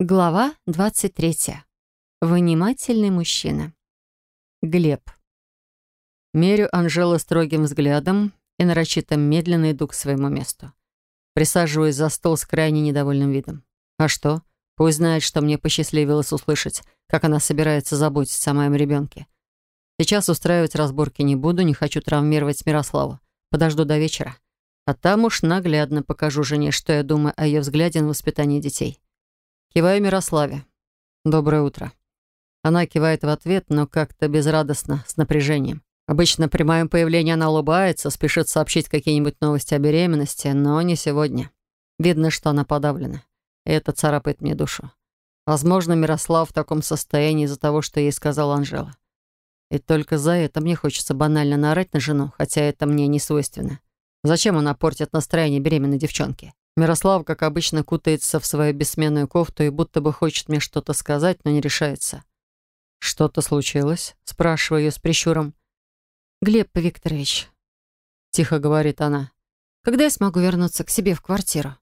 Глава 23. Вынимательный мужчина. Глеб. Мерю Анжела строгим взглядом и нарочито медленно иду к своему месту. Присаживаюсь за стол с крайне недовольным видом. А что? Пусть знает, что мне посчастливилось услышать, как она собирается заботиться о моем ребенке. Сейчас устраивать разборки не буду, не хочу травмировать Мирославу. Подожду до вечера. А там уж наглядно покажу жене, что я думаю о ее взгляде на воспитание детей. Киваю Мирославе. «Доброе утро». Она кивает в ответ, но как-то безрадостно, с напряжением. Обычно при моем появлении она улыбается, спешит сообщить какие-нибудь новости о беременности, но не сегодня. Видно, что она подавлена. И это царапает мне душу. Возможно, Мирослав в таком состоянии из-за того, что ей сказала Анжела. И только за это мне хочется банально наорать на жену, хотя это мне не свойственно. Зачем она портит настроение беременной девчонки? Мирослав, как обычно, кутается в свою бессменную кофту и будто бы хочет мне что-то сказать, но не решается. «Что-то случилось?» — спрашиваю ее с прищуром. «Глеб Викторович», — тихо говорит она, — «когда я смогу вернуться к себе в квартиру?»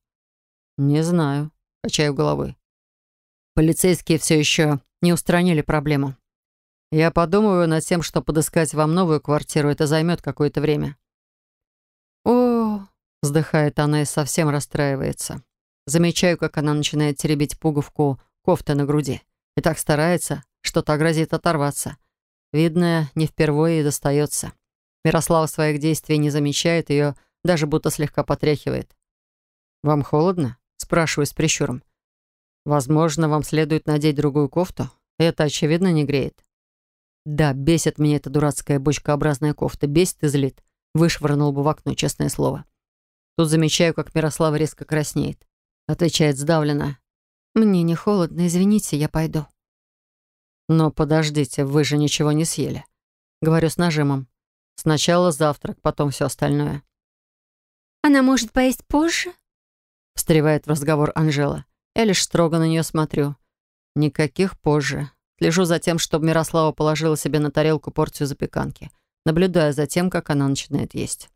«Не знаю», — качаю головой. Полицейские все еще не устранили проблему. Я подумываю над тем, что подыскать вам новую квартиру, это займет какое-то время. «О, Вздыхает она и совсем расстраивается. Замечаю, как она начинает теребить пуговку кофты на груди. И так старается, что то грозит оторваться. Видно, не впервые и достается. Мирослава своих действий не замечает, ее даже будто слегка потряхивает. «Вам холодно?» — спрашиваю с прищуром. «Возможно, вам следует надеть другую кофту? Это, очевидно, не греет». «Да, бесит меня эта дурацкая бочкообразная кофта. Бесит и злит. Вышвырнул бы в окно, честное слово». Тут замечаю, как Мирослава резко краснеет. Отвечает сдавленно. «Мне не холодно, извините, я пойду». «Но подождите, вы же ничего не съели». Говорю с нажимом. Сначала завтрак, потом все остальное. «Она может поесть позже?» Встревает в разговор Анжела. Я лишь строго на нее смотрю. Никаких позже. Слежу за тем, чтобы Мирослава положила себе на тарелку порцию запеканки, наблюдая за тем, как она начинает есть.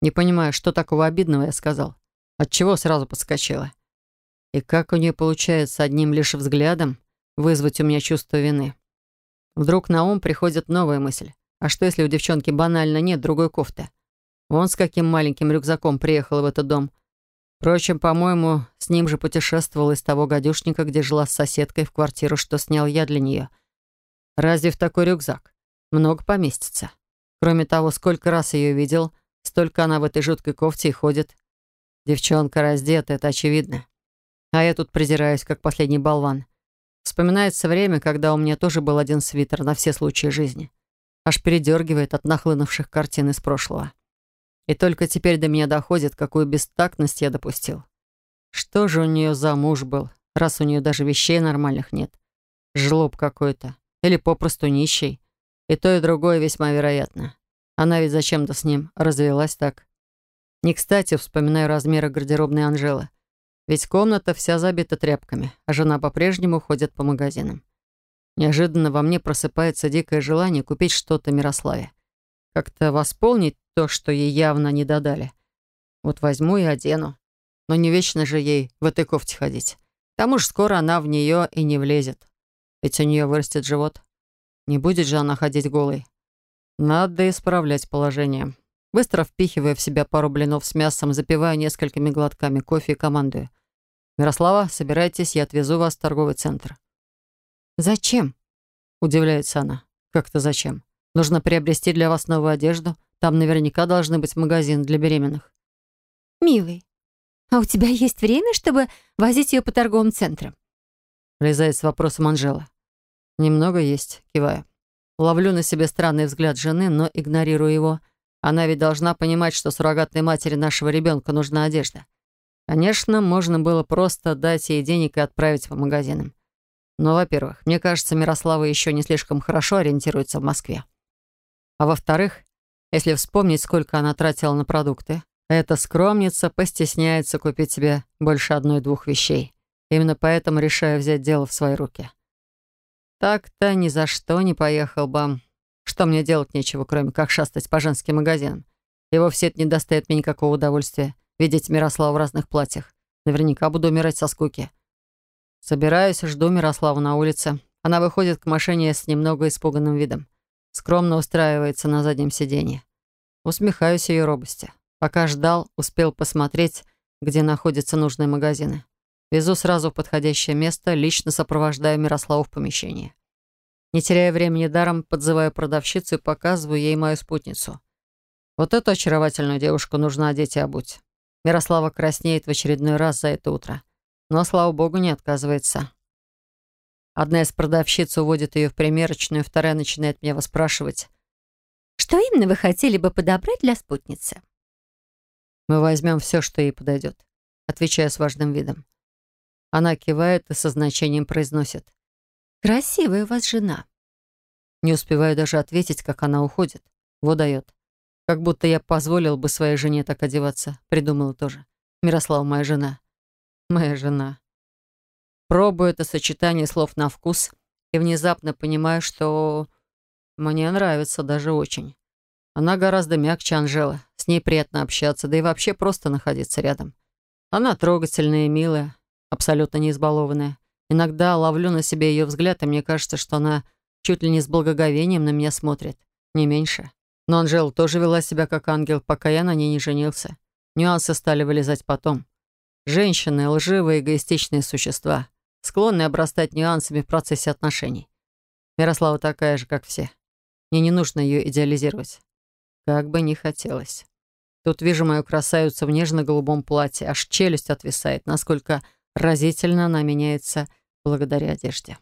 Не понимаю, что такого обидного я сказал. Отчего сразу подскочила. И как у нее получается одним лишь взглядом вызвать у меня чувство вины. Вдруг на ум приходит новая мысль. А что, если у девчонки банально нет другой кофты? Вон с каким маленьким рюкзаком приехала в этот дом. Впрочем, по-моему, с ним же путешествовала из того гадюшника, где жила с соседкой в квартиру, что снял я для нее. Разве в такой рюкзак много поместится? Кроме того, сколько раз ее видел, Столько она в этой жуткой кофте и ходит. Девчонка раздета, это очевидно. А я тут презираюсь, как последний болван. Вспоминается время, когда у меня тоже был один свитер на все случаи жизни. Аж передергивает от нахлынувших картин из прошлого. И только теперь до меня доходит, какую бестактность я допустил. Что же у нее за муж был, раз у нее даже вещей нормальных нет? Жлоб какой-то. Или попросту нищий. И то, и другое весьма вероятно. Она ведь зачем-то с ним развелась так. Не кстати вспоминаю размеры гардеробной Анжелы. Ведь комната вся забита тряпками, а жена по-прежнему ходит по магазинам. Неожиданно во мне просыпается дикое желание купить что-то Мирославе. Как-то восполнить то, что ей явно не додали. Вот возьму и одену. Но не вечно же ей в этой кофте ходить. К тому же скоро она в нее и не влезет. Ведь у нее вырастет живот. Не будет же она ходить голой. Надо исправлять положение. Быстро впихивая в себя пару блинов с мясом, запиваю несколькими глотками кофе и командую. «Мирослава, собирайтесь, я отвезу вас в торговый центр». «Зачем?» — удивляется она. «Как-то зачем? Нужно приобрести для вас новую одежду. Там наверняка должны быть магазины для беременных». «Милый, а у тебя есть время, чтобы возить ее по торговым центрам?» Влезает с вопросом Анжела. «Немного есть», киваю. Ловлю на себе странный взгляд жены, но игнорирую его. Она ведь должна понимать, что суррогатной матери нашего ребенка нужна одежда. Конечно, можно было просто дать ей денег и отправить по магазинам. Но, во-первых, мне кажется, Мирослава еще не слишком хорошо ориентируется в Москве. А во-вторых, если вспомнить, сколько она тратила на продукты, эта скромница постесняется купить себе больше одной-двух вещей. Именно поэтому решаю взять дело в свои руки. Так-то ни за что не поехал бы. Что мне делать нечего, кроме как шастать по женским магазинам. И вовсе это не доставит мне никакого удовольствия. Видеть Мирослава в разных платьях. Наверняка буду умирать со скуки. Собираюсь, жду Мирославу на улице. Она выходит к машине с немного испуганным видом. Скромно устраивается на заднем сиденье. Усмехаюсь ее робости. Пока ждал, успел посмотреть, где находятся нужные магазины. Везу сразу в подходящее место, лично сопровождаю Мирославу в помещении. Не теряя времени даром, подзываю продавщицу и показываю ей мою спутницу. Вот эту очаровательную девушку нужно одеть и обуть. Мирослава краснеет в очередной раз за это утро. Но, слава богу, не отказывается. Одна из продавщиц уводит ее в примерочную, вторая начинает меня выспрашивать. «Что именно вы хотели бы подобрать для спутницы?» «Мы возьмем все, что ей подойдет», отвечая с важным видом. Она кивает и со значением произносит. Красивая у вас жена. Не успеваю даже ответить, как она уходит. Вот дает. Как будто я позволил бы своей жене так одеваться. Придумала тоже. Мирослава моя жена. Моя жена. Пробую это сочетание слов на вкус и внезапно понимаю, что мне нравится даже очень. Она гораздо мягче Анжелы. С ней приятно общаться, да и вообще просто находиться рядом. Она трогательная и милая, абсолютно не избалованная. Иногда ловлю на себе ее взгляд, и мне кажется, что она чуть ли не с благоговением на меня смотрит. Не меньше. Но Анжела тоже вела себя как ангел, пока я на ней не женился. Нюансы стали вылезать потом. Женщины — лживые, эгоистичные существа, склонные обрастать нюансами в процессе отношений. Мирослава такая же, как все. Мне не нужно ее идеализировать. Как бы ни хотелось. Тут вижу мою красавицу в нежно-голубом платье, аж челюсть отвисает, насколько разительно она меняется благодаря одежде.